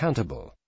accountable.